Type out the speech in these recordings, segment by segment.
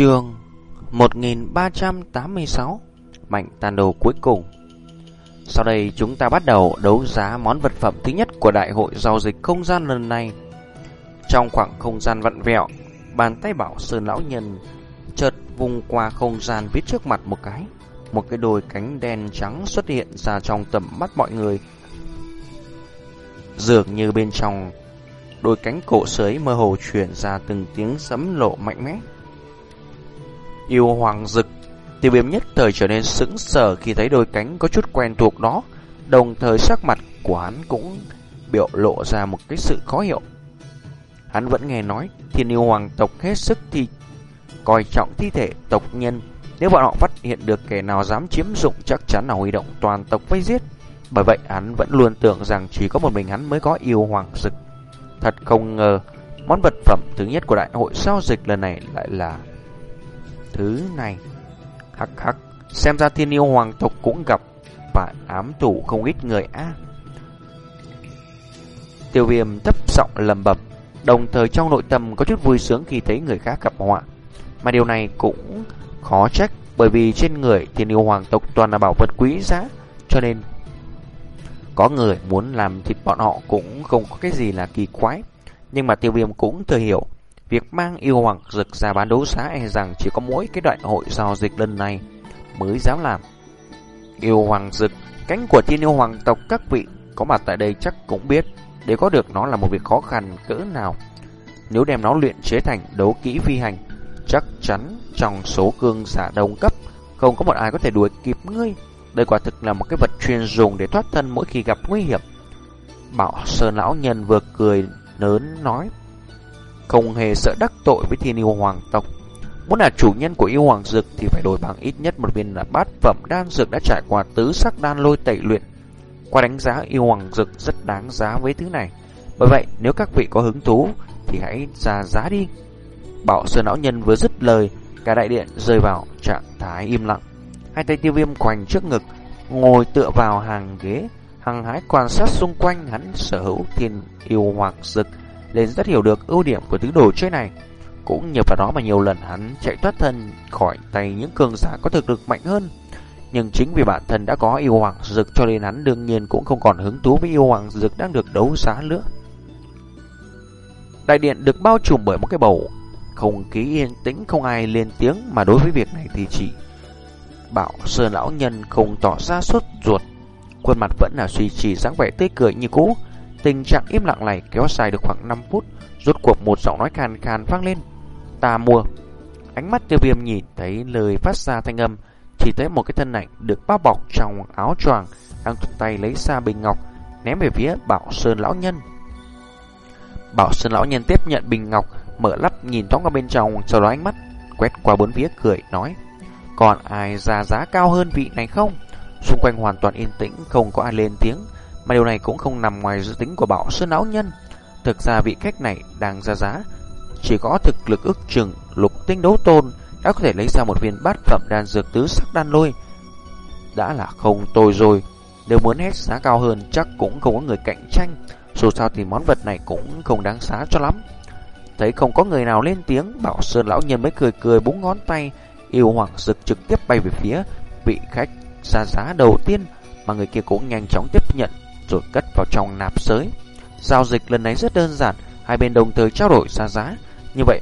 Trường 1386 Mạnh tàn đồ cuối cùng. Sau đây chúng ta bắt đầu đấu giá món vật phẩm thứ nhất của Đại hội Giao dịch Không gian lần này. Trong khoảng không gian vặn vẹo, Bàn tay bảo Sơn Lão Nhân chợt vùng qua không gian viết trước mặt một cái. Một cái đôi cánh đen trắng xuất hiện ra trong tầm mắt mọi người. Dường như bên trong, đôi cánh cổ sới mơ hồ chuyển ra từng tiếng sấm lộ mạnh mẽ. Yêu hoàng rực Tiêu viêm nhất thời trở nên sững sờ khi thấy đôi cánh có chút quen thuộc đó. Đồng thời sắc mặt của hắn cũng biểu lộ ra một cái sự khó hiểu. Hắn vẫn nghe nói, thiên yêu hoàng tộc hết sức thì coi trọng thi thể tộc nhân. Nếu bọn họ phát hiện được kẻ nào dám chiếm dụng, chắc chắn là huy động toàn tộc vây giết. Bởi vậy hắn vẫn luôn tưởng rằng chỉ có một mình hắn mới có yêu hoàng rực Thật không ngờ, món vật phẩm thứ nhất của đại hội giao dịch lần này lại là thứ này. Hắc hắc, xem ra thiên yêu hoàng tộc cũng gặp và ám thủ không ít người á Tiêu viêm thấp giọng lầm bầm đồng thời trong nội tâm có chút vui sướng khi thấy người khác gặp họa. Mà điều này cũng khó trách bởi vì trên người thiên yêu hoàng tộc toàn là bảo vật quý giá, cho nên có người muốn làm thịt bọn họ cũng không có cái gì là kỳ quái. Nhưng mà tiêu viêm cũng thừa hiểu Việc mang yêu hoàng rực ra bán đấu giá e rằng chỉ có mỗi cái đoạn hội giao dịch lần này mới dám làm. Yêu hoàng rực, cánh của thiên yêu hoàng tộc các vị có mặt tại đây chắc cũng biết để có được nó là một việc khó khăn cỡ nào. Nếu đem nó luyện chế thành đấu kỹ phi hành, chắc chắn trong số cương giả đồng cấp không có một ai có thể đuổi kịp ngươi. Đây quả thực là một cái vật chuyên dùng để thoát thân mỗi khi gặp nguy hiểm. Bảo Sơn lão nhân vừa cười lớn nói không hề sợ đắc tội với thiên yêu hoàng tộc. Muốn là chủ nhân của yêu hoàng dược thì phải đổi bằng ít nhất một viên là bát phẩm đan dược đã trải qua tứ sắc đan lôi tẩy luyện. Qua đánh giá yêu hoàng dược rất đáng giá với thứ này. Bởi vậy nếu các vị có hứng thú thì hãy ra giá đi. Bảo sơn lão nhân vừa dứt lời, cả đại điện rơi vào trạng thái im lặng. Hai tay tiêu viêm quành trước ngực, ngồi tựa vào hàng ghế, hăng hái quan sát xung quanh hắn sở hữu thiên yêu hoàng dực nên rất hiểu được ưu điểm của thứ đồ chơi này. Cũng nhờ vào đó mà nhiều lần hắn chạy thoát thân khỏi tay những cường giả có thực lực mạnh hơn. Nhưng chính vì bản thân đã có yêu hoàng dực cho nên hắn đương nhiên cũng không còn hứng thú với yêu hoàng dực đang được đấu giá nữa. Đại điện được bao trùm bởi một cái bầu không khí yên tĩnh, không ai lên tiếng mà đối với việc này thì chỉ bảo sơn lão nhân không tỏ ra sốt ruột khuôn mặt vẫn là suy trì dáng vẻ tươi cười như cũ Tình trạng im lặng này kéo dài được khoảng 5 phút, rốt cuộc một giọng nói khàn khàn vang lên. Ta mua. Ánh mắt tiêu viêm nhìn thấy lời phát ra thanh âm, chỉ thấy một cái thân ảnh được bao bọc trong áo choàng đang thuận tay lấy ra bình ngọc, ném về phía Bảo Sơn Lão Nhân. Bảo Sơn Lão Nhân tiếp nhận bình ngọc, mở lắp nhìn thoáng qua bên trong, sau đó ánh mắt quét qua bốn phía cười, nói Còn ai ra giá cao hơn vị này không? Xung quanh hoàn toàn yên tĩnh, không có ai lên tiếng. Mà điều này cũng không nằm ngoài dự tính của Bảo Sơn não Nhân. Thực ra vị khách này đang ra giá. Chỉ có thực lực ước chừng lục tinh đấu tôn đã có thể lấy ra một viên bát phẩm đan dược tứ sắc đan lôi. Đã là không tồi rồi. Nếu muốn hết giá cao hơn chắc cũng không có người cạnh tranh. Dù sao thì món vật này cũng không đáng giá cho lắm. Thấy không có người nào lên tiếng, Bảo Sơn lão nhân mới cười cười búng ngón tay, yêu hoàng dực trực tiếp bay về phía vị khách ra giá đầu tiên mà người kia cũng nhanh chóng tiếp nhận rồi cất vào trong nạp sới. Giao dịch lần này rất đơn giản, hai bên đồng thời trao đổi ra giá. Như vậy,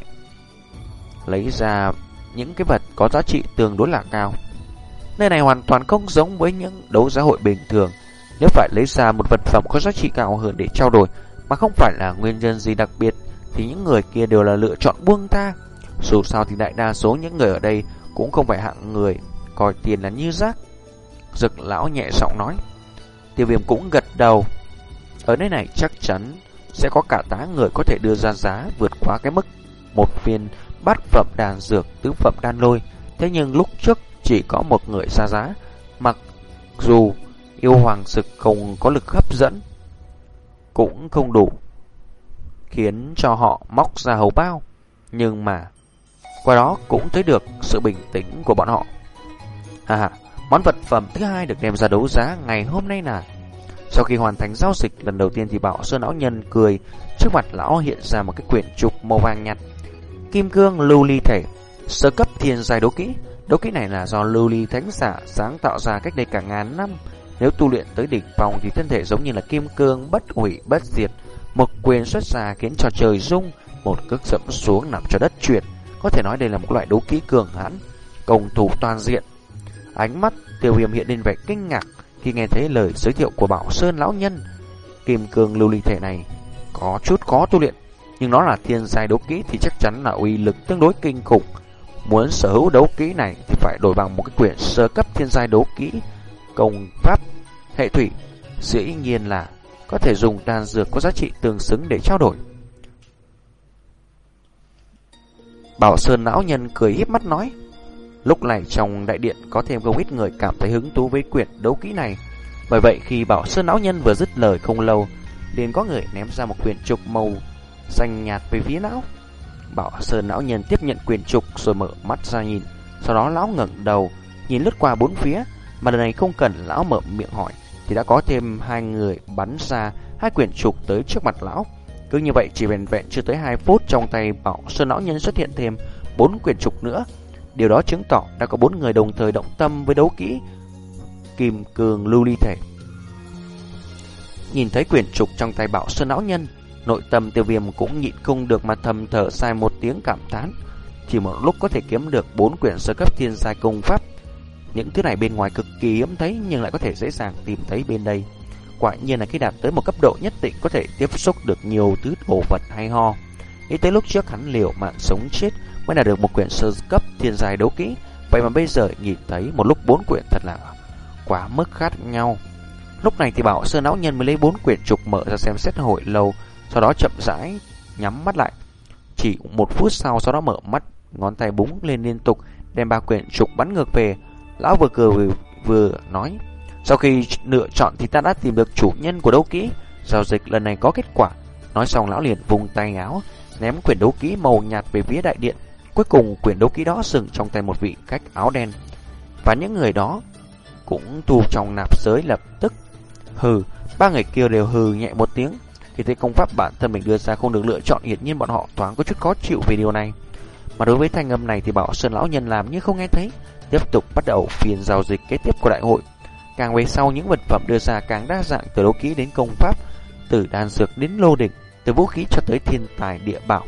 lấy ra những cái vật có giá trị tương đối là cao. Nơi này hoàn toàn không giống với những đấu giá hội bình thường. Nếu phải lấy ra một vật phẩm có giá trị cao hơn để trao đổi, mà không phải là nguyên nhân gì đặc biệt, thì những người kia đều là lựa chọn buông tha. Dù sao thì đại đa số những người ở đây cũng không phải hạng người coi tiền là như rác. Dực lão nhẹ giọng nói. Tiêu viêm cũng gật đầu. Ở nơi này chắc chắn sẽ có cả tá người có thể đưa ra giá vượt quá cái mức một viên bát phẩm đàn dược tứ phẩm đan lôi. Thế nhưng lúc trước chỉ có một người ra giá, mặc dù yêu hoàng sực không có lực hấp dẫn, cũng không đủ, khiến cho họ móc ra hầu bao. Nhưng mà, qua đó cũng thấy được sự bình tĩnh của bọn họ. Hà hà Món vật phẩm thứ hai được đem ra đấu giá ngày hôm nay là Sau khi hoàn thành giao dịch lần đầu tiên thì Bảo Sơn lão nhân cười Trước mặt lão hiện ra một cái quyển trục màu vàng nhạt Kim cương lưu ly thể sơ cấp thiên giai đấu kỹ. Đấu kỹ này là do lưu ly thánh giả sáng tạo ra cách đây cả ngàn năm. Nếu tu luyện tới đỉnh phong thì thân thể giống như là kim cương bất hủy bất diệt, một quyền xuất ra khiến cho trời rung, một cước dẫm xuống nằm cho đất chuyển. Có thể nói đây là một loại đấu kỹ cường hãn, công thủ toàn diện. Ánh mắt tiêu viêm hiện lên vẻ kinh ngạc khi nghe thấy lời giới thiệu của Bảo Sơn lão nhân. Kim cương lưu ly thể này có chút khó tu luyện, nhưng nó là thiên giai đấu kỹ thì chắc chắn là uy lực tương đối kinh khủng. Muốn sở hữu đấu kỹ này thì phải đổi bằng một cái quyển sơ cấp thiên giai đấu kỹ công pháp hệ thủy. Dĩ nhiên là có thể dùng đan dược có giá trị tương xứng để trao đổi. Bảo Sơn lão nhân cười híp mắt nói. Lúc này trong đại điện có thêm không ít người cảm thấy hứng thú với quyển đấu kỹ này. Bởi vậy khi Bảo Sơn lão nhân vừa dứt lời không lâu, liền có người ném ra một quyển trục màu xanh nhạt về phía lão. Bảo Sơn lão nhân tiếp nhận quyển trục rồi mở mắt ra nhìn. Sau đó lão ngẩng đầu, nhìn lướt qua bốn phía, mà lần này không cần lão mở miệng hỏi, thì đã có thêm hai người bắn ra hai quyển trục tới trước mặt lão. Cứ như vậy chỉ vẹn vẹn chưa tới 2 phút trong tay Bảo Sơn lão nhân xuất hiện thêm bốn quyển trục nữa. Điều đó chứng tỏ đã có bốn người đồng thời động tâm với đấu kỹ Kim Cương Lưu Ly Thể. Nhìn thấy quyển trục trong tay Bảo Sơn lão nhân, Nội tâm tiêu viêm cũng nhịn không được mà thầm thở sai một tiếng cảm thán. Chỉ một lúc có thể kiếm được bốn quyển sơ cấp thiên giai công pháp. Những thứ này bên ngoài cực kỳ hiếm thấy nhưng lại có thể dễ dàng tìm thấy bên đây. Quả nhiên là khi đạt tới một cấp độ nhất định có thể tiếp xúc được nhiều thứ đồ vật hay ho. Nghĩ tới lúc trước hắn liều mạng sống chết mới là được một quyển sơ cấp thiên giai đấu kỹ. Vậy mà bây giờ nhìn thấy một lúc bốn quyển thật là quá mức khác nhau. Lúc này thì bảo sơn lão nhân mới lấy bốn quyển trục mở ra xem xét hội lâu sau đó chậm rãi nhắm mắt lại. Chỉ một phút sau sau đó mở mắt, ngón tay búng lên liên tục, đem ba quyển trục bắn ngược về. Lão vừa cười vừa, vừa nói, sau khi lựa chọn thì ta đã tìm được chủ nhân của đấu kỹ, giao dịch lần này có kết quả. Nói xong lão liền vùng tay áo, ném quyển đấu kỹ màu nhạt về phía đại điện. Cuối cùng quyển đấu kỹ đó dừng trong tay một vị khách áo đen. Và những người đó cũng tu trong nạp giới lập tức. Hừ, ba người kia đều hừ nhẹ một tiếng, khi thấy công pháp bản thân mình đưa ra không được lựa chọn hiển nhiên bọn họ thoáng có chút khó chịu về điều này. Mà đối với thanh âm này thì bảo Sơn lão nhân làm như không nghe thấy, tiếp tục bắt đầu phiên giao dịch kế tiếp của đại hội. Càng về sau những vật phẩm đưa ra càng đa dạng từ đấu ký đến công pháp, từ đan dược đến lô đỉnh, từ vũ khí cho tới thiên tài địa bảo.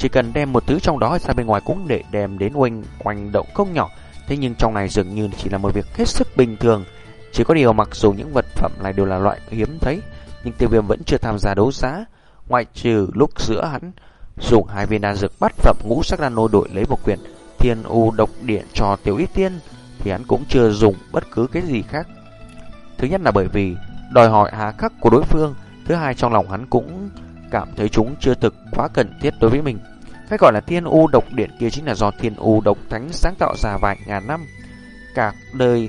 Chỉ cần đem một thứ trong đó ra bên ngoài cũng để đem đến oanh oanh động không nhỏ, thế nhưng trong này dường như chỉ là một việc hết sức bình thường. Chỉ có điều mặc dù những vật phẩm này đều là loại hiếm thấy, nhưng tiêu viêm vẫn chưa tham gia đấu giá, ngoại trừ lúc giữa hắn dùng hai viên đan dược bắt phẩm ngũ sắc nano đổi lấy một quyển thiên u độc điện cho tiểu y tiên, thì hắn cũng chưa dùng bất cứ cái gì khác. Thứ nhất là bởi vì đòi hỏi hà khắc của đối phương, thứ hai trong lòng hắn cũng cảm thấy chúng chưa thực quá cần thiết đối với mình. Cái gọi là thiên u độc điện kia chính là do thiên u độc thánh sáng tạo ra vài ngàn năm. Cả đời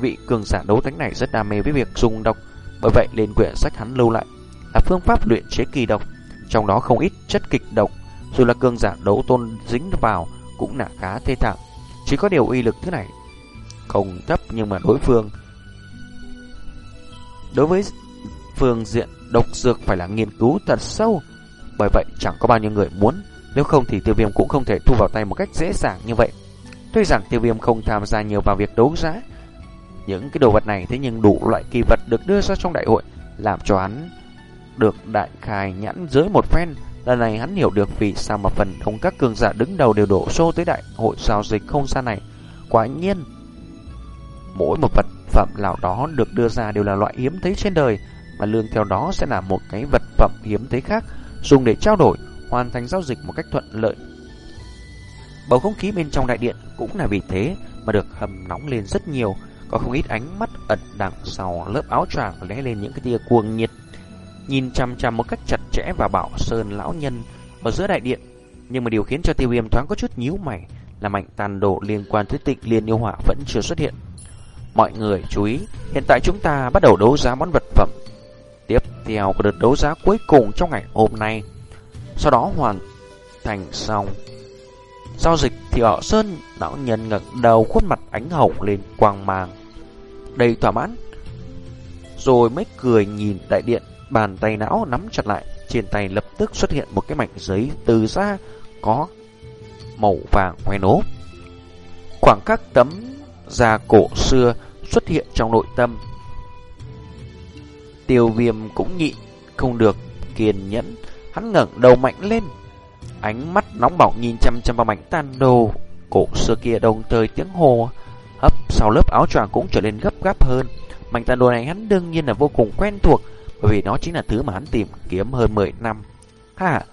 vị cường giả đấu thánh này rất đam mê với việc dùng độc bởi vậy lên quyển sách hắn lưu lại là phương pháp luyện chế kỳ độc, trong đó không ít chất kịch độc, dù là cường giả đấu tôn dính vào cũng là khá thê thảm. Chỉ có điều uy lực thứ này không thấp nhưng mà đối phương đối với phương diện độc dược phải là nghiên cứu thật sâu. Bởi vậy chẳng có bao nhiêu người muốn, nếu không thì tiêu viêm cũng không thể thu vào tay một cách dễ dàng như vậy. Tuy rằng tiêu viêm không tham gia nhiều vào việc đấu giá, những cái đồ vật này thế nhưng đủ loại kỳ vật được đưa ra trong đại hội làm cho hắn được đại khai nhãn dưới một phen. Lần này hắn hiểu được vì sao mà phần đông các cường giả đứng đầu đều đổ xô tới đại hội giao dịch không gian này. Quả nhiên, mỗi một vật phẩm nào đó được đưa ra đều là loại hiếm thấy trên đời, mà lương theo đó sẽ là một cái vật phẩm hiếm thấy khác, dùng để trao đổi, hoàn thành giao dịch một cách thuận lợi. Bầu không khí bên trong đại điện cũng là vì thế mà được hầm nóng lên rất nhiều, có không ít ánh mắt ẩn đằng sau lớp áo choàng lóe lên những cái tia cuồng nhiệt, nhìn chằm chằm một cách chặt chẽ và bảo sơn lão nhân ở giữa đại điện. Nhưng mà điều khiến cho tiêu viêm thoáng có chút nhíu mày là mạnh tàn độ liên quan tới tịch liên yêu hỏa vẫn chưa xuất hiện. Mọi người chú ý, hiện tại chúng ta bắt đầu đấu giá món vật phẩm. Theo của đợt đấu giá cuối cùng trong ngày hôm nay. Sau đó hoàn thành xong giao dịch thì ở Sơn lão nhân ngẩng đầu khuôn mặt ánh hồng lên quang mang đầy thỏa mãn. Rồi mới cười nhìn đại điện, bàn tay não nắm chặt lại, trên tay lập tức xuất hiện một cái mảnh giấy từ ra có màu vàng hoen nố, Khoảng các tấm da cổ xưa xuất hiện trong nội tâm. Tiêu viêm cũng nhịn, không được kiên nhẫn, hắn ngẩng đầu mạnh lên. Ánh mắt nóng bỏng nhìn chăm chăm vào mảnh tan đồ cổ xưa kia đồng thời tiếng hồ hấp sau lớp áo choàng cũng trở nên gấp gáp hơn. Mảnh tàn đồ này hắn đương nhiên là vô cùng quen thuộc, bởi vì nó chính là thứ mà hắn tìm kiếm hơn 10 năm. Ha,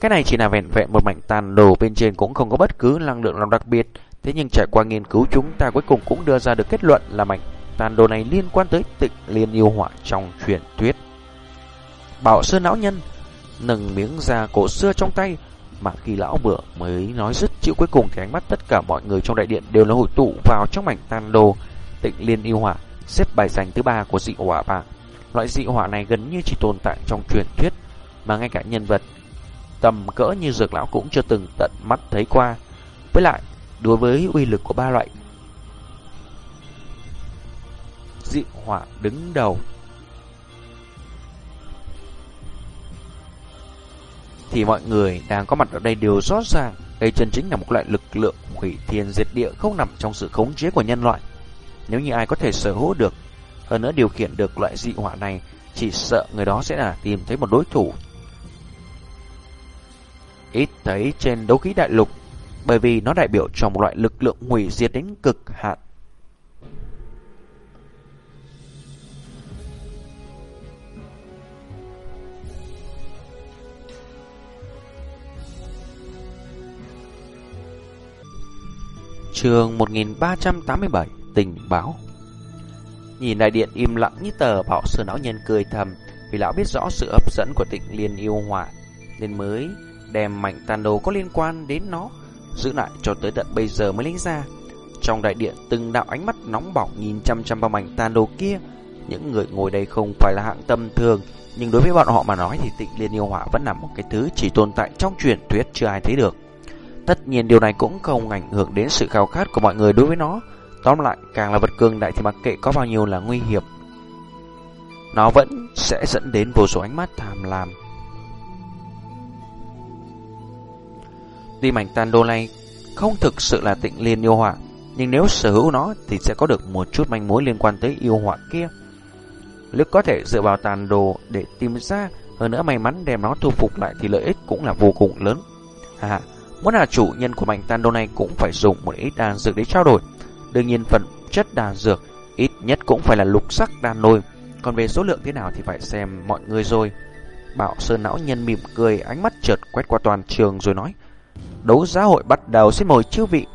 cái này chỉ là vẹn vẹn một mảnh tàn đồ bên trên cũng không có bất cứ năng lượng nào đặc biệt. Thế nhưng trải qua nghiên cứu chúng ta cuối cùng cũng đưa ra được kết luận là mảnh tàn đồ này liên quan tới tịnh liên yêu họa trong truyền thuyết. Bảo sơn lão nhân nâng miếng da cổ xưa trong tay, mà khi lão vừa mới nói dứt chữ cuối cùng thì ánh mắt tất cả mọi người trong đại điện đều là hội tụ vào trong mảnh tàn đồ tịnh liên yêu hỏa xếp bài dành thứ ba của dị hỏa bảng. Loại dị hỏa này gần như chỉ tồn tại trong truyền thuyết, mà ngay cả nhân vật tầm cỡ như dược lão cũng chưa từng tận mắt thấy qua. Với lại, đối với uy lực của ba loại dị hỏa đứng đầu thì mọi người đang có mặt ở đây đều rõ ràng đây chân chính là một loại lực lượng hủy thiên diệt địa không nằm trong sự khống chế của nhân loại. Nếu như ai có thể sở hữu được, hơn nữa điều khiển được loại dị hỏa này, chỉ sợ người đó sẽ là tìm thấy một đối thủ. Ít thấy trên đấu khí đại lục, bởi vì nó đại biểu cho một loại lực lượng hủy diệt đến cực hạn. Trường 1387 Tình báo. Nhìn đại điện im lặng như tờ, Bảo sư lão nhân cười thầm, Vì lão biết rõ sự hấp dẫn của tịnh liên yêu hỏa Nên mới đem mảnh tàn đồ có liên quan đến nó Giữ lại cho tới tận bây giờ mới lấy ra. Trong đại điện từng đạo ánh mắt nóng bỏng nhìn chăm chăm vào mảnh tàn đồ kia. Những người ngồi đây không phải là hạng tâm thường, Nhưng đối với bọn họ mà nói thì tịnh liên yêu hỏa vẫn là một cái thứ chỉ tồn tại trong truyền thuyết chưa ai thấy được. Tất nhiên điều này cũng không ảnh hưởng đến sự khao khát của mọi người đối với nó. Tóm lại, càng là vật cường đại thì mặc kệ có bao nhiêu là nguy hiểm. Nó vẫn sẽ dẫn đến vô số ánh mắt tham lam. Tuy mảnh tàn đồ này không thực sự là tịnh liên yêu họa, nhưng nếu sở hữu nó thì sẽ có được một chút manh mối liên quan tới yêu họa kia. Lực có thể dựa vào tàn đồ để tìm ra, hơn nữa may mắn đem nó thu phục lại thì lợi ích cũng là vô cùng lớn. À, Muốn là chủ nhân của mảnh tan đồ này cũng phải dùng một ít đan dược để trao đổi. Đương nhiên phần chất đan dược ít nhất cũng phải là lục sắc đan lôi. Còn về số lượng thế nào thì phải xem mọi người rồi. Bảo Sơn não nhân mỉm cười, ánh mắt chợt quét qua toàn trường rồi nói. Đấu giá hội bắt đầu xin mời chư vị.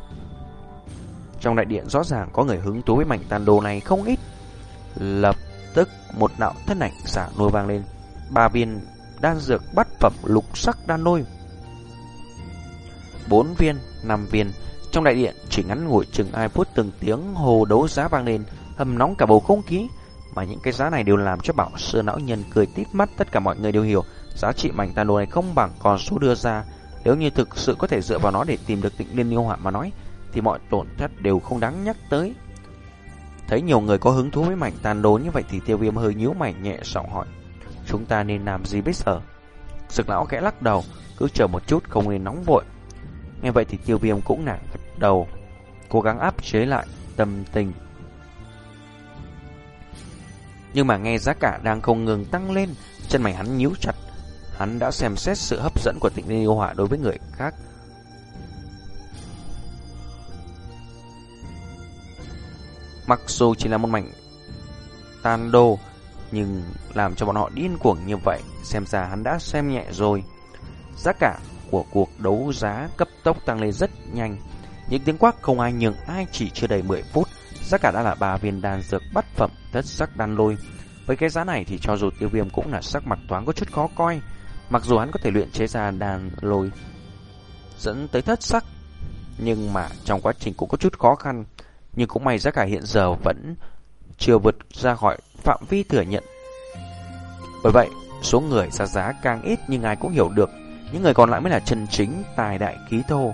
Trong đại điện rõ ràng có người hứng thú với mảnh tàn đồ này không ít. Lập tức một đạo thân ảnh xả nuôi vang lên. Ba viên đan dược bắt phẩm lục sắc đan lôi 4 viên, 5 viên. Trong đại điện chỉ ngắn ngủi chừng ai phút từng tiếng hồ đấu giá vang lên, hầm nóng cả bầu không khí. Mà những cái giá này đều làm cho bảo sư não nhân cười tít mắt tất cả mọi người đều hiểu giá trị mảnh tàn đồ này không bằng con số đưa ra. Nếu như thực sự có thể dựa vào nó để tìm được tịnh liên yêu họa mà nói, thì mọi tổn thất đều không đáng nhắc tới. Thấy nhiều người có hứng thú với mảnh tàn đồ như vậy thì tiêu viêm hơi nhíu mày nhẹ giọng hỏi. Chúng ta nên làm gì bây giờ? Sực lão khẽ lắc đầu, cứ chờ một chút không nên nóng vội. Nghe vậy thì tiêu viêm cũng nản đầu, cố gắng áp chế lại tâm tình. Nhưng mà nghe giá cả đang không ngừng tăng lên, chân mày hắn nhíu chặt. Hắn đã xem xét sự hấp dẫn của tịnh yêu họa đối với người khác. Mặc dù chỉ là một mảnh tan đô nhưng làm cho bọn họ điên cuồng như vậy, xem ra hắn đã xem nhẹ rồi. Giá cả của cuộc đấu giá cấp tốc tăng lên rất nhanh. Những tiếng quát không ai nhường ai chỉ chưa đầy 10 phút, giá cả đã là ba viên đan dược bắt phẩm thất sắc đan lôi. Với cái giá này thì cho dù tiêu viêm cũng là sắc mặt thoáng có chút khó coi, mặc dù hắn có thể luyện chế ra đan lôi dẫn tới thất sắc, nhưng mà trong quá trình cũng có chút khó khăn, nhưng cũng may giá cả hiện giờ vẫn chưa vượt ra khỏi phạm vi thừa nhận. Bởi vậy, số người ra giá càng ít nhưng ai cũng hiểu được những người còn lại mới là chân chính tài đại ký thô.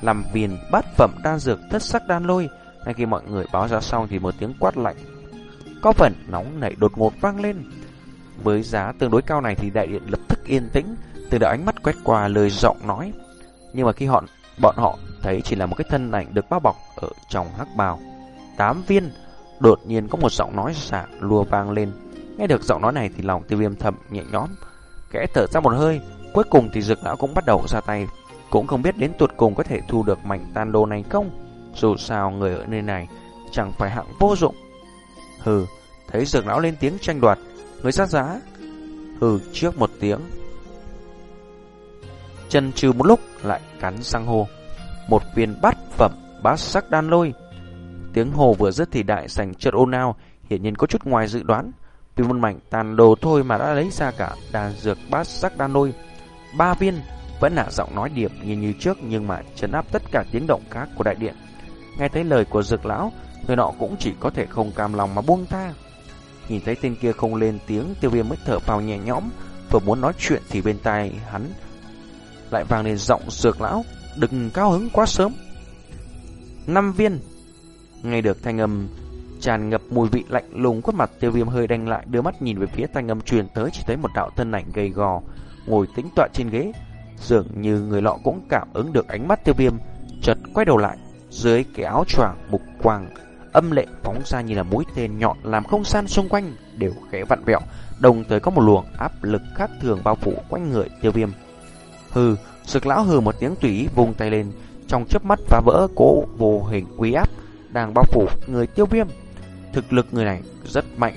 Làm viền bát phẩm đan dược thất sắc đan lôi, ngay khi mọi người báo ra xong thì một tiếng quát lạnh. Có phần nóng nảy đột ngột vang lên. Với giá tương đối cao này thì đại điện lập tức yên tĩnh, từ đạo ánh mắt quét qua lời giọng nói. Nhưng mà khi họ bọn họ thấy chỉ là một cái thân ảnh được bao bọc ở trong hắc bào. Tám viên, đột nhiên có một giọng nói xả lùa vang lên. Nghe được giọng nói này thì lòng tiêu viêm thầm nhẹ nhõm, kẽ thở ra một hơi. Cuối cùng thì dược lão cũng bắt đầu ra tay, cũng không biết đến tuột cùng có thể thu được mảnh tan đồ này không. Dù sao người ở nơi này chẳng phải hạng vô dụng. Hừ, thấy dược lão lên tiếng tranh đoạt, người sát giá. Hừ, trước một tiếng. Chân trừ một lúc lại cắn sang hô. Một viên bát phẩm bát sắc đan lôi. Tiếng hồ vừa dứt thì đại sảnh chợt ôn ao, hiển nhiên có chút ngoài dự đoán. Vì một mảnh tàn đồ thôi mà đã lấy ra cả đàn dược bát sắc đan lôi. Ba viên vẫn là giọng nói điệp như như trước nhưng mà chấn áp tất cả tiếng động khác của đại điện. Nghe thấy lời của dược lão, người nọ cũng chỉ có thể không cam lòng mà buông tha. Nhìn thấy tên kia không lên tiếng, tiêu viêm mới thở vào nhẹ nhõm, vừa muốn nói chuyện thì bên tai hắn lại vang lên giọng dược lão, đừng cao hứng quá sớm. Năm viên. Nghe được thanh âm tràn ngập mùi vị lạnh lùng khuất mặt tiêu viêm hơi đanh lại đưa mắt nhìn về phía thanh âm truyền tới chỉ thấy một đạo thân ảnh gầy gò ngồi tĩnh tọa trên ghế. Dường như người lọ cũng cảm ứng được ánh mắt tiêu viêm, chợt quay đầu lại, dưới cái áo choàng mục quang âm lệ phóng ra như là mũi tên nhọn làm không gian xung quanh đều khẽ vặn vẹo, đồng thời có một luồng áp lực khác thường bao phủ quanh người tiêu viêm. Hừ, sực lão hừ một tiếng tùy vùng tay lên, trong chớp mắt phá vỡ cỗ vô hình uy áp đang bao phủ người tiêu viêm. Thực lực người này rất mạnh.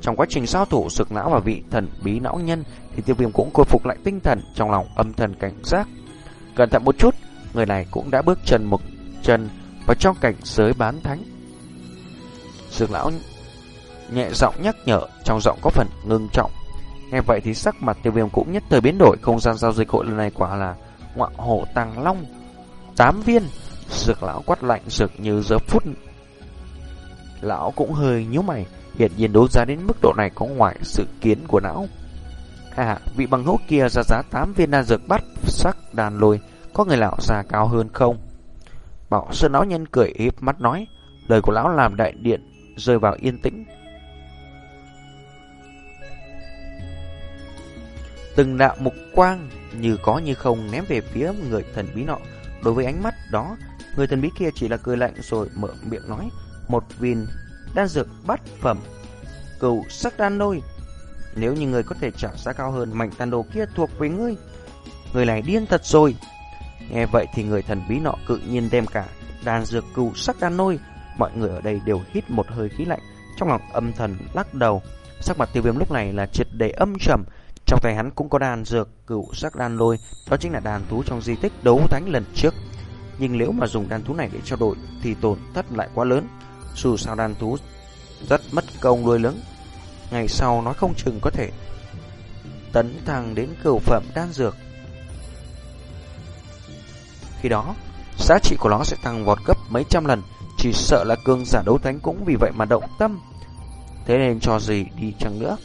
Trong quá trình giao thủ, sực lão và vị thần bí não nhân thì tiêu viêm cũng khôi phục lại tinh thần trong lòng âm thần cảnh giác cẩn thận một chút người này cũng đã bước chân một chân vào trong cảnh giới bán thánh Dược lão nhẹ giọng nhắc nhở, trong giọng có phần ngưng trọng. Nghe vậy thì sắc mặt tiêu viêm cũng nhất thời biến đổi, không gian giao dịch hội lần này quả là ngọa hổ tàng long. Tám viên, dược lão quát lạnh dược như giờ phút. Lão cũng hơi nhíu mày, hiện nhiên đấu giá đến mức độ này có ngoài sự kiến của não. À, vị bằng hữu kia ra giá 8 viên đan dược bắt sắc đàn lôi, có người lão già cao hơn không? Bảo sơn lão nhân cười híp mắt nói, lời của lão làm đại điện rơi vào yên tĩnh. Từng đạo mục quang như có như không ném về phía người thần bí nọ. Đối với ánh mắt đó, người thần bí kia chỉ là cười lạnh rồi mở miệng nói một viên đan dược bát phẩm cựu sắc đan lôi nếu như người có thể trả giá cao hơn mảnh tàn đồ kia thuộc về ngươi. Người này điên thật rồi. Nghe vậy thì người thần bí nọ cự nhiên đem cả đàn dược cừu sắc đan nôi Mọi người ở đây đều hít một hơi khí lạnh, trong lòng âm thần lắc đầu. Sắc mặt tiêu viêm lúc này là triệt để âm trầm, trong tay hắn cũng có đàn dược cựu sắc đan lôi, đó chính là đàn thú trong di tích đấu thánh lần trước. Nhưng nếu mà dùng đàn thú này để trao đổi thì tổn thất lại quá lớn. Dù sao đàn thú rất mất công nuôi lớn. Ngày sau nói không chừng có thể tấn thăng đến cửu phẩm đan dược. Khi đó, giá trị của nó sẽ tăng vọt gấp mấy trăm lần. Chỉ sợ là cương giả đấu thánh cũng vì vậy mà động tâm Thế nên cho gì đi chăng nữa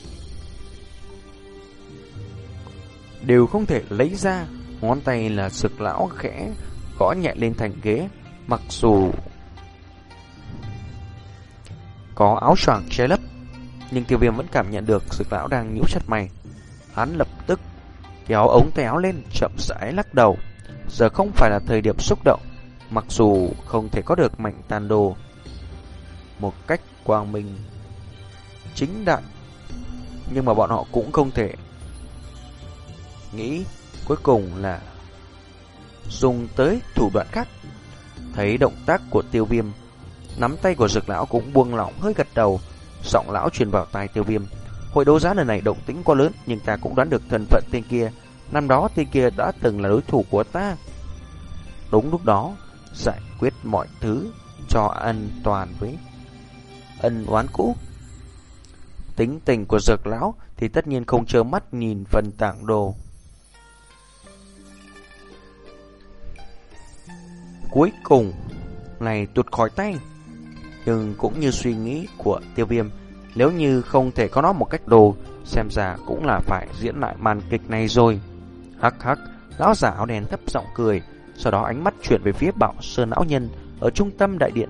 Đều không thể lấy ra Ngón tay là sực lão khẽ Gõ nhẹ lên thành ghế Mặc dù Có áo choàng che lấp nhưng tiêu viêm vẫn cảm nhận được Sực lão đang nhíu chặt mày. Hắn lập tức kéo ống tay áo lên Chậm rãi lắc đầu. Giờ không phải là thời điểm xúc động Mặc dù không thể có được mảnh tàn đồ. Một cách quang minh chính đại, nhưng mà bọn họ cũng không thể nghĩ cuối cùng là dùng tới thủ đoạn khác. Thấy động tác của tiêu viêm, nắm tay của dược lão cũng buông lỏng hơi gật đầu, giọng lão truyền vào tai tiêu viêm. Hội đấu giá lần này động tĩnh quá lớn, nhưng ta cũng đoán được thân phận tên kia. Năm đó tên kia đã từng là đối thủ của ta. Đúng lúc đó, giải quyết mọi thứ cho an toàn với ân oán cũ. Tính tình của dược lão thì tất nhiên không trơ mắt nhìn phần tảng đồ. Cuối cùng, này tuột khỏi tay. Nhưng cũng như suy nghĩ của tiêu viêm, nếu như không thể có nó một cách đồ, xem ra cũng là phải diễn lại màn kịch này rồi. Hắc hắc, lão giả áo đen thấp giọng cười, sau đó ánh mắt chuyển về phía bảo sơn lão nhân ở trung tâm đại điện.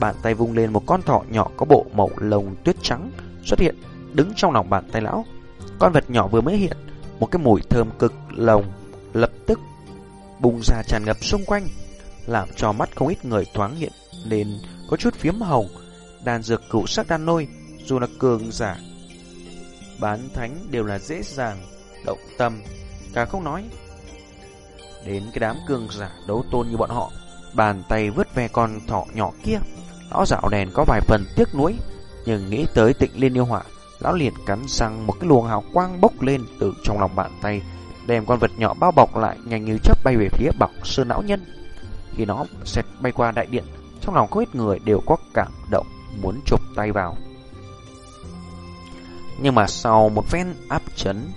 Bàn tay vung lên một con thỏ nhỏ có bộ màu lồng tuyết trắng xuất hiện đứng trong lòng bàn tay lão. Con vật nhỏ vừa mới hiện, một cái mùi thơm cực lồng lập tức bùng ra tràn ngập xung quanh. làm cho mắt không ít người thoáng hiện nên có chút phiếm hồng. Đan dược cựu sắc đan lôi, dù là cường giả, bán thánh đều là dễ dàng, động tâm, cả không nói. Đến cái đám cường giả đấu tôn như bọn họ, bàn tay vứt ve con thỏ nhỏ kia. Lão dạo đèn có vài phần tiếc nuối, nhưng nghĩ tới tịnh liên yêu hỏa, lão liền cắn răng một cái luồng hào quang bốc lên từ trong lòng bàn tay, đem con vật nhỏ bao bọc lại nhanh như chớp bay về phía bọc sơn lão nhân. Khi nó sẽ bay qua đại điện, trong lòng có ít người đều có cảm động muốn chụp tay vào. Nhưng mà sau một phen áp chấn,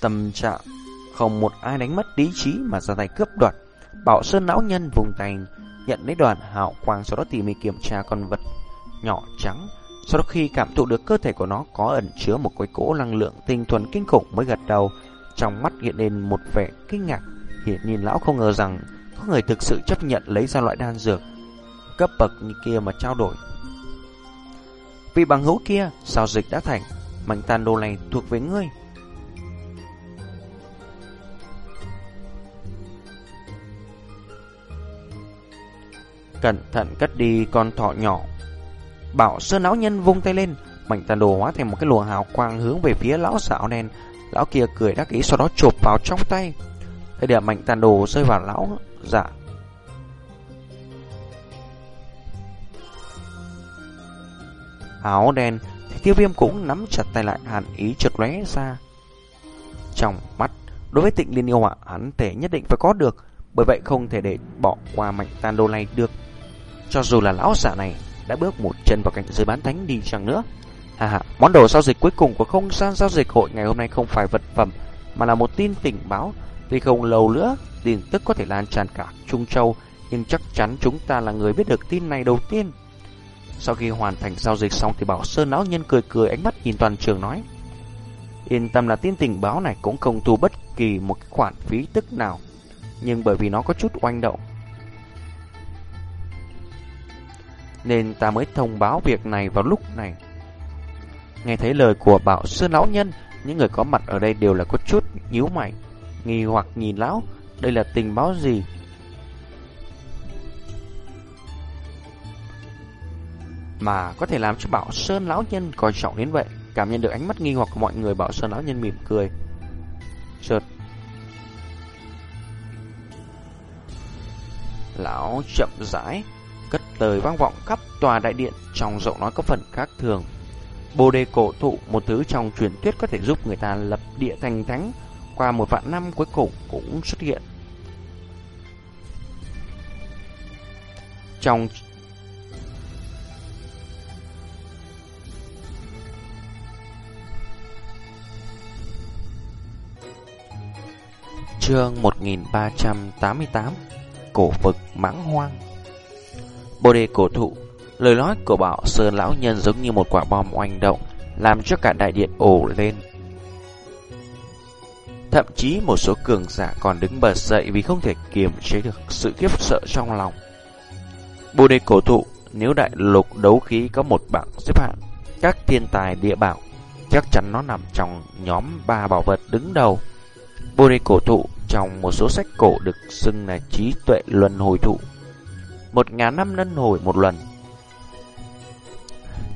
tâm trạng không một ai đánh mất lý trí mà ra tay cướp đoạt. Bảo Sơn lão nhân vùng tay nhận lấy đoàn hào quang sau đó tỉ mỉ kiểm tra con vật nhỏ trắng. Sau đó khi cảm thụ được cơ thể của nó có ẩn chứa một cái cỗ năng lượng tinh thuần kinh khủng mới gật đầu, trong mắt hiện lên một vẻ kinh ngạc. Hiện nhìn lão không ngờ rằng có người thực sự chấp nhận lấy ra loại đan dược cấp bậc như kia mà trao đổi. Vì bằng hữu kia, sao dịch đã thành, mảnh tàn đồ này thuộc về ngươi. Cẩn thận cất đi con thỏ nhỏ Bảo sơn lão nhân vung tay lên, Mảnh tàn đồ hóa thành một cái luồng hào quang hướng về phía lão xạo đen Lão kia cười đắc ý, sau đó chộp vào trong tay. Thời điểm mảnh tàn đồ rơi vào lão dạ. Áo đen, thì tiêu viêm cũng nắm chặt tay lại, hàn ý chợt lóe ra. Trong mắt, Đối với tịnh liên yêu ạ, hắn thể nhất định phải có được, Bởi vậy không thể để bỏ qua mảnh tàn đồ này được. Cho dù là lão giả này đã bước một chân vào cảnh giới bán thánh đi chăng nữa. Hà hà, món đồ giao dịch cuối cùng của không gian giao dịch hội ngày hôm nay không phải vật phẩm, mà là một tin tình báo. Vì không lâu nữa, tin tức có thể lan tràn cả Trung Châu, nhưng chắc chắn chúng ta là người biết được tin này đầu tiên. Sau khi hoàn thành giao dịch xong thì Bảo Sơn lão nhân cười cười ánh mắt nhìn toàn trường nói. Yên tâm là tin tình báo này cũng không thu bất kỳ một khoản phí tức nào. Nhưng bởi vì nó có chút oanh động nên ta mới thông báo việc này vào lúc này. Nghe thấy lời của Bảo Sơn Lão Nhân, những người có mặt ở đây đều là có chút nhíu mày, nghi hoặc nhìn Lão, đây là tình báo gì? Mà có thể làm cho Bảo Sơn Lão Nhân coi trọng đến vậy, cảm nhận được ánh mắt nghi hoặc của mọi người Bảo Sơn Lão Nhân mỉm cười. Chợt Lão chậm rãi cất lời vang vọng khắp tòa đại điện trong giọng nói có phần khác thường. Bồ đề cổ thụ, một thứ trong truyền thuyết có thể giúp người ta lập địa thành thánh, qua một vạn năm cuối cùng cũng xuất hiện. Trong Chương 1388 Cổ vực mãng hoang Bồ đề cổ thụ, Lời nói của bảo sơn lão nhân giống như một quả bom oanh động, Làm cho cả đại điện ổ lên. Thậm chí một số cường giả còn đứng bật dậy Vì không thể kiềm chế được sự khiếp sợ trong lòng. Bồ đề cổ thụ, Nếu đại lục đấu khí có một bảng xếp hạng, Các thiên tài địa bảo, Chắc chắn nó nằm trong nhóm ba bảo vật đứng đầu. Bồ đề cổ thụ trong một số sách cổ được xưng là trí tuệ luân hồi thụ một ngàn năm luân hồi một lần.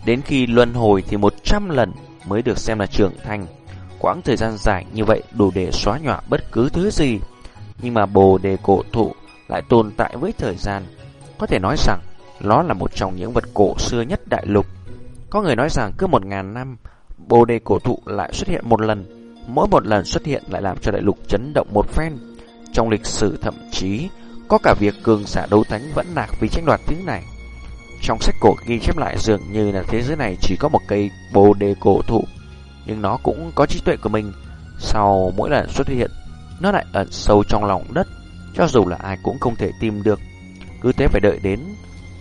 Đến khi luân hồi thì một trăm lần mới được xem là trưởng thành. Quãng thời gian dài như vậy đủ để xóa nhòa bất cứ thứ gì. Nhưng mà bồ đề cổ thụ lại tồn tại với thời gian. Có thể nói rằng nó là một trong những vật cổ xưa nhất đại lục. Có người nói rằng cứ một ngàn năm, bồ đề cổ thụ lại xuất hiện một lần. Mỗi một lần xuất hiện lại làm cho đại lục chấn động một phen. Trong lịch sử thậm chí có cả việc cường giả đấu thánh vẫn nạc vì tranh đoạt thứ này. Trong sách cổ ghi chép lại dường như là thế giới này chỉ có một cây bồ đề cổ thụ, nhưng nó cũng có trí tuệ của mình. Sau mỗi lần xuất hiện, nó lại ẩn sâu trong lòng đất, cho dù là ai cũng không thể tìm được. Cứ thế phải đợi đến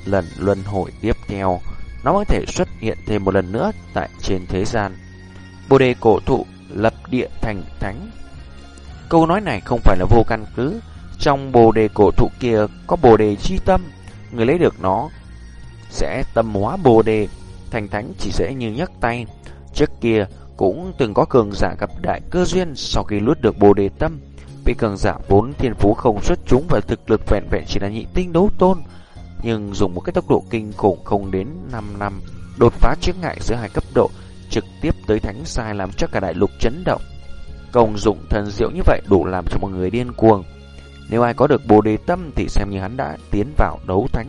lần luân hồi tiếp theo, nó mới thể xuất hiện thêm một lần nữa tại trên thế gian. Bồ đề cổ thụ lập địa thành thánh. Câu nói này không phải là vô căn cứ, trong bồ đề cổ thụ kia có bồ đề chi tâm, người lấy được nó sẽ tâm hóa bồ đề, thành thánh chỉ dễ như nhấc tay. Trước kia cũng từng có cường giả gặp đại cơ duyên sau khi lướt được bồ đề tâm. Vị cường giả vốn thiên phú không xuất chúng và thực lực vẹn vẹn chỉ là nhị tinh đấu tôn, nhưng dùng một cái tốc độ kinh khủng không đến 5 năm, đột phá chướng ngại giữa hai cấp độ, trực tiếp tới thánh sai làm cho cả đại lục chấn động. Công dụng thần diệu như vậy đủ làm cho mọi người điên cuồng. Nếu ai có được bồ đề tâm thì xem như hắn đã tiến vào đấu thánh.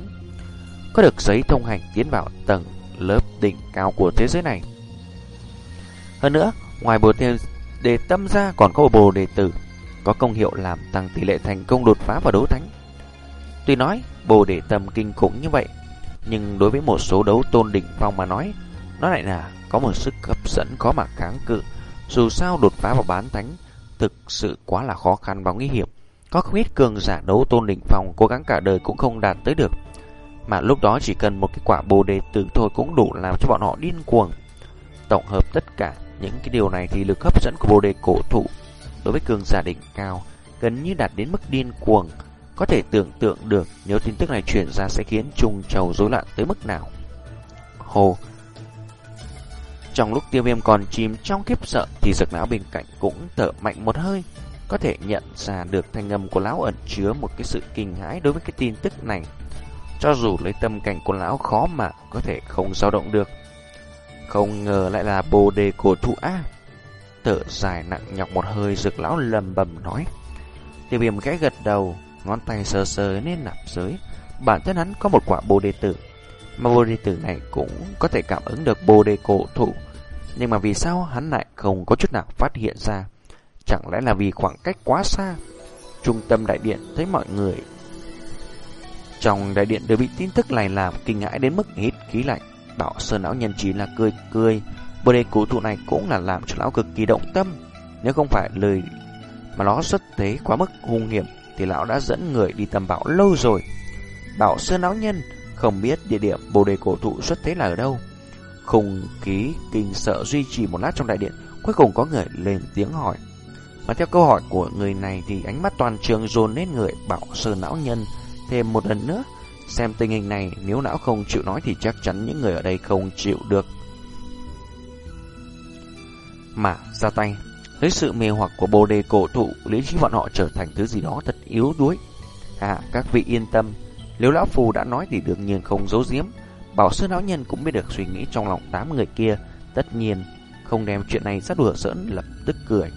Có được giấy thông hành tiến vào tầng lớp đỉnh cao của thế giới này. Hơn nữa, ngoài bồ đề tâm ra còn có bồ đề tử, có công hiệu làm tăng tỷ lệ thành công đột phá vào đấu thánh. Tuy nói bồ đề tâm kinh khủng như vậy, nhưng đối với một số đấu tôn đỉnh phong mà nói, nó lại là có một sức hấp dẫn khó mà kháng cự. Dù sao đột phá vào bán thánh thực sự quá là khó khăn và nguy hiểm. Có không ít cường giả đấu tôn đỉnh phong cố gắng cả đời cũng không đạt tới được. Mà lúc đó chỉ cần một cái quả bồ đề tử thôi cũng đủ làm cho bọn họ điên cuồng. Tổng hợp tất cả những cái điều này thì lực hấp dẫn của bồ đề cổ thụ đối với cường giả đỉnh cao gần như đạt đến mức điên cuồng. Có thể tưởng tượng được nếu tin tức này truyền ra sẽ khiến Trung Châu rối loạn tới mức nào. Hồ Trong lúc tiêu viêm còn chìm trong kiếp sợ thì giật não bên cạnh cũng thở mạnh một hơi. Có thể nhận ra được thanh âm của lão ẩn chứa một cái sự kinh hãi đối với cái tin tức này. Cho dù lấy tâm cảnh của lão khó mà có thể không dao động được. Không ngờ lại là bồ đề cổ thụ A. Thở dài nặng nhọc một hơi rực lão lầm bầm nói. Tiêu viêm gãy gật đầu, ngón tay sờ sờ lên nạp giới. Bản thân hắn có một quả bồ đề tử. Mà bồ đề tử này cũng có thể cảm ứng được bồ đề cổ thụ. Nhưng mà vì sao hắn lại không có chút nào phát hiện ra? Chẳng lẽ là vì khoảng cách quá xa? Trung tâm đại điện thấy mọi người trong đại điện đều bị tin tức này làm kinh ngãi đến mức hít khí lạnh. Bảo Sơn lão nhân chỉ là cười cười. Bồ đề cổ thụ này cũng là làm cho lão cực kỳ động tâm. Nếu không phải lời mà nó xuất thế quá mức hung hiểm thì lão đã dẫn người đi tầm bảo lâu rồi. Bảo Sơn lão nhân không biết địa điểm bồ đề cổ thụ xuất thế là ở đâu. Khùng khí kinh sợ duy trì một lát trong đại điện, cuối cùng có người lên tiếng hỏi. Mà theo câu hỏi của người này thì ánh mắt toàn trường dồn lên người Bảo Sơn lão nhân thêm một lần nữa. Xem tình hình này, nếu não không chịu nói thì chắc chắn những người ở đây không chịu được. Mà ra tay, với sự mê hoặc của bồ đề cổ thụ, lý trí bọn họ trở thành thứ gì đó thật yếu đuối. À, các vị yên tâm, nếu lão phù đã nói thì đương nhiên không giấu giếm. Bảo sư lão nhân cũng biết được suy nghĩ trong lòng tám người kia, tất nhiên không đem chuyện này ra đùa giỡn lập tức cười.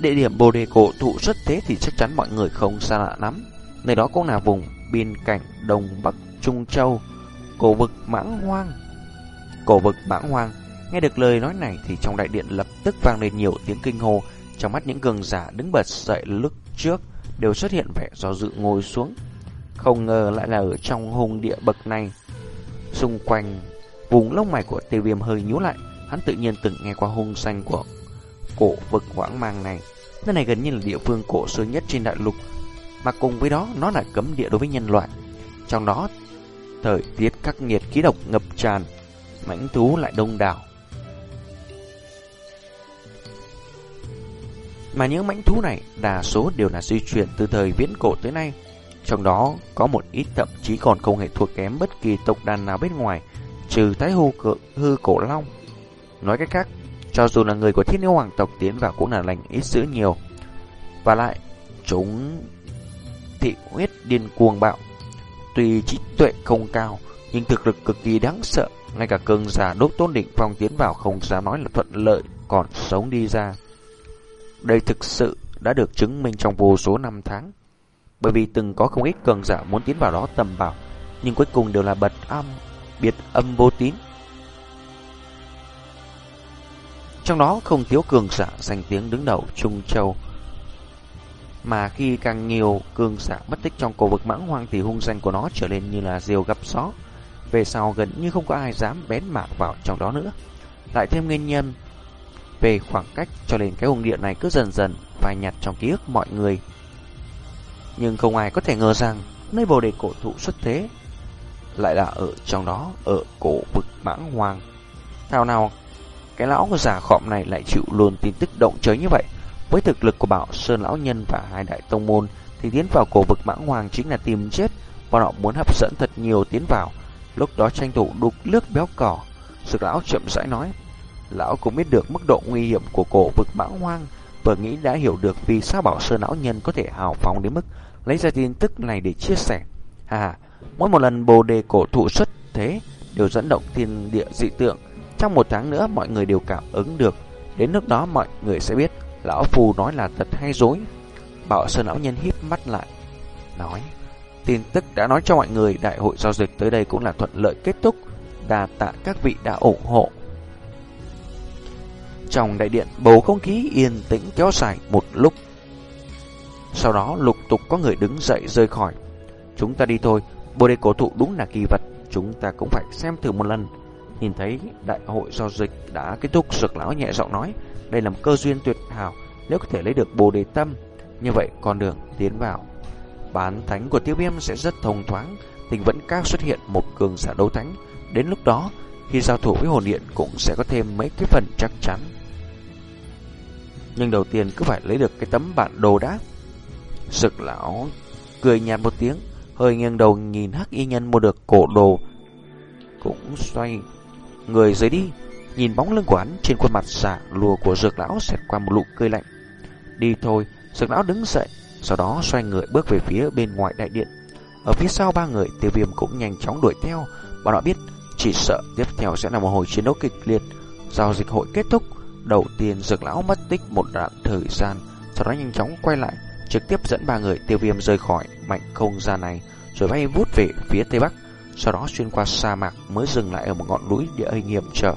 Địa điểm bồ đề cổ thụ xuất thế thì chắc chắn mọi người không xa lạ lắm. Nơi đó cũng là vùng biên cảnh Đông Bắc Trung Châu, cổ vực mãng hoang. Cổ vực mãng hoang, nghe được lời nói này thì trong đại điện lập tức vang lên nhiều tiếng kinh hô, trong mắt những cường giả đứng bật dậy lúc trước đều xuất hiện vẻ do dự ngồi xuống. Không ngờ lại là ở trong hùng địa bậc này. Xung quanh vùng lông mày của tiêu viêm hơi nhú lại, hắn tự nhiên từng nghe qua hung xanh của cổ vực hoảng mang này. Nơi này gần như là địa phương cổ xưa nhất trên đại lục, mà cùng với đó nó là cấm địa đối với nhân loại. Trong đó, thời tiết khắc nghiệt khí độc ngập tràn, mãnh thú lại đông đảo. Mà những mãnh thú này đa số đều là di chuyển từ thời viễn cổ tới nay. Trong đó có một ít thậm chí còn không hề thua kém bất kỳ tộc đàn nào bên ngoài, trừ thái hư, hư cổ long. Nói cách khác, cho dù là người của thiên yêu hoàng tộc tiến vào cũng là lành ít dữ nhiều. Và lại, chúng thị huyết điên cuồng bạo. Tuy trí tuệ không cao, nhưng thực lực cực kỳ đáng sợ. Ngay cả cường giả đốt tôn đỉnh phong tiến vào không dám nói là thuận lợi, còn sống đi ra. Đây thực sự đã được chứng minh trong vô số năm tháng. Bởi vì từng có không ít cường giả muốn tiến vào đó tầm bảo, nhưng cuối cùng đều là bật âm, biệt âm vô tín. Trong đó không thiếu cường giả danh tiếng đứng đầu Trung Châu, mà khi càng nhiều cường giả mất tích trong cổ vực mãng hoang thì hung danh của nó trở nên như là diều gặp gió. Về sau gần như không có ai dám bén mạc vào trong đó nữa. Lại thêm nguyên nhân về khoảng cách cho nên cái hung địa này cứ dần dần phai nhạt trong ký ức mọi người. Nhưng không ai có thể ngờ rằng nơi bồ đề cổ thụ xuất thế lại là ở trong đó, ở cổ vực mãng hoang. Thảo nào cái lão già khọm này lại chịu luôn tin tức động trời như vậy. Với thực lực của Bảo Sơn Lão Nhân và hai đại tông môn thì tiến vào cổ vực mãng hoàng chính là tìm chết. Bọn họ muốn hấp dẫn thật nhiều tiến vào. lúc đó tranh thủ đục nước béo cỏ. Sực lão chậm rãi nói, lão cũng biết được mức độ nguy hiểm của cổ vực mãng hoang, vừa nghĩ đã hiểu được vì sao bảo sơn lão nhân có thể hào phóng đến mức lấy ra tin tức này để chia sẻ. À, mỗi một lần bồ đề cổ thụ xuất thế đều dẫn động thiên địa dị tượng. Trong một tháng nữa mọi người đều cảm ứng được. Đến lúc đó mọi người sẽ biết lão phù nói là thật hay dối. Bảo sơn lão nhân híp mắt lại, nói tin tức đã nói cho mọi người đại hội giao dịch tới đây cũng là thuận lợi kết thúc. Đà tạ các vị đã ủng hộ. Trong đại điện, bầu không khí yên tĩnh kéo dài một lúc. Sau đó lục tục có người đứng dậy rời khỏi. Chúng ta đi thôi, bồ đề cổ thụ đúng là kỳ vật, chúng ta cũng phải xem thử một lần. Nhìn thấy đại hội giao dịch đã kết thúc, sực lão nhẹ giọng nói, đây là một cơ duyên tuyệt hảo, nếu có thể lấy được bồ đề tâm, như vậy con đường tiến vào. Bán thánh của tiêu viêm sẽ rất thông thoáng, tình vẫn các xuất hiện một cường giả đấu thánh. Đến lúc đó, khi giao thủ với hồn điện cũng sẽ có thêm mấy cái phần chắc chắn. Nhưng đầu tiên cứ phải lấy được cái tấm bản đồ đã. Sực lão cười nhạt một tiếng, hơi nghiêng đầu nhìn hắc y nhân mua được cổ đồ. Cũng xoay người rời đi, nhìn bóng lưng của hắn trên khuôn mặt giả lùa của dược lão xẹt qua một nụ cười lạnh. Đi thôi, dược lão đứng dậy, sau đó xoay người bước về phía bên ngoài đại điện. Ở phía sau ba người, tiêu viêm cũng nhanh chóng đuổi theo. Bọn họ biết, chỉ sợ tiếp theo sẽ là một hồi chiến đấu kịch liệt. Giao dịch hội kết thúc, đầu tiên dược lão mất tích một đoạn thời gian, sau đó nhanh chóng quay lại, trực tiếp dẫn ba người tiêu viêm rời khỏi mạnh không gian này, rồi bay vút về phía tây bắc, sau đó xuyên qua sa mạc mới dừng lại ở một ngọn núi địa hình hiểm trở.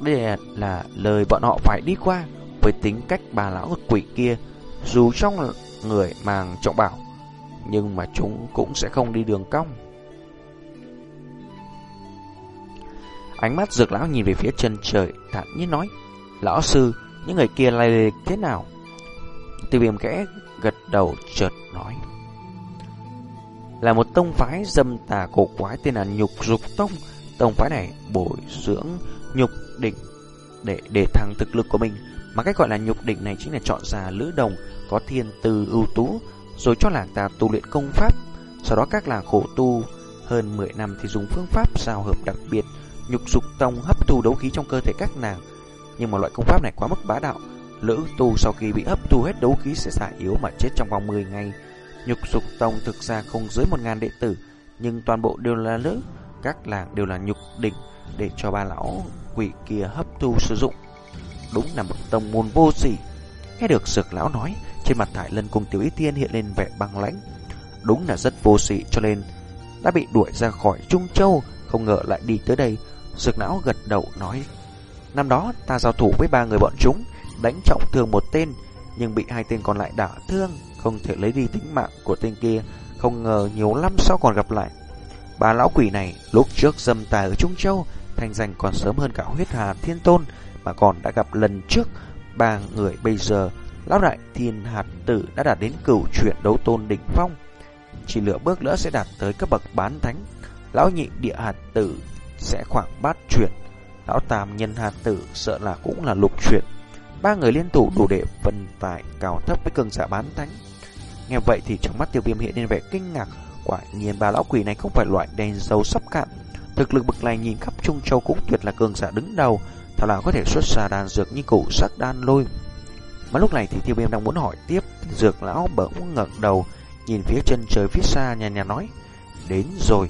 Đây là lời bọn họ phải đi qua, với tính cách bà lão quỷ kia, dù trong người màng trọng bảo, nhưng mà chúng cũng sẽ không đi đường cong. Ánh mắt dược lão nhìn về phía chân trời, thản nhiên nói, Lão sư, những người kia lai thế nào? Tiêu viêm kẽ gật đầu chợt nói. Là một tông phái dâm tà cổ quái tên là Nhục Dục Tông. Tông phái này bồi dưỡng nhục đỉnh để để thăng thực lực của mình. Mà cách gọi là nhục đỉnh này chính là chọn ra lữ đồng có thiên tư ưu tú, rồi cho làng ta tu luyện công pháp. Sau đó các làng khổ tu hơn 10 năm thì dùng phương pháp giao hợp đặc biệt, nhục dục tông hấp thu đấu khí trong cơ thể các nàng. Nhưng mà loại công pháp này quá mức bá đạo, lữ tu sau khi bị hấp thu hết đấu khí sẽ xả yếu mà chết trong vòng 10 ngày. Nhục dục tông thực ra không dưới 1.000 đệ tử, nhưng toàn bộ đều là nữ, các làng đều là nhục đỉnh để cho ba lão quỷ kia hấp thu sử dụng. Đúng là một tông môn vô sỉ. Nghe được sực lão nói, trên mặt Thải Lân cùng Tiểu Y Tiên hiện lên vẻ băng lãnh. Đúng là rất vô sĩ cho nên đã bị đuổi ra khỏi Trung Châu, không ngờ lại đi tới đây. Sực lão gật đầu nói, năm đó ta giao thủ với ba người bọn chúng, đánh trọng thương một tên, nhưng bị hai tên còn lại đả thương, không thể lấy đi tính mạng của tên kia, không ngờ nhiều năm sau còn gặp lại. Bà lão quỷ này lúc trước dâm tài ở Trung Châu, thành danh còn sớm hơn cả huyết hà thiên tôn, mà còn đã gặp lần trước. Ba người bây giờ Lão đại thiên hạt tử đã đạt đến cửu chuyển đấu tôn đỉnh phong. Chỉ lửa bước nữa sẽ đạt tới cấp bậc bán thánh Lão nhị địa hạt tử sẽ khoảng bát chuyển Lão tam nhân hạt tử sợ là cũng là lục chuyển Ba người liên thủ đủ để phân tải cao thấp với cường giả bán thánh. Nghe vậy thì trong mắt tiêu viêm hiện lên vẻ kinh ngạc. Quả nhiên bà lão quỷ này không phải loại đèn dầu sắp cạn. Thực lực bậc này nhìn khắp Trung Châu cũng tuyệt là cường giả đứng đầu. Thảo nào có thể xuất ra đàn dược như củ sắc đan lôi. Mà lúc này thì tiêu viêm đang muốn hỏi tiếp. Dược lão bỗng ngẩng đầu, Nhìn phía chân trời phía xa nhà nhà nói, Đến rồi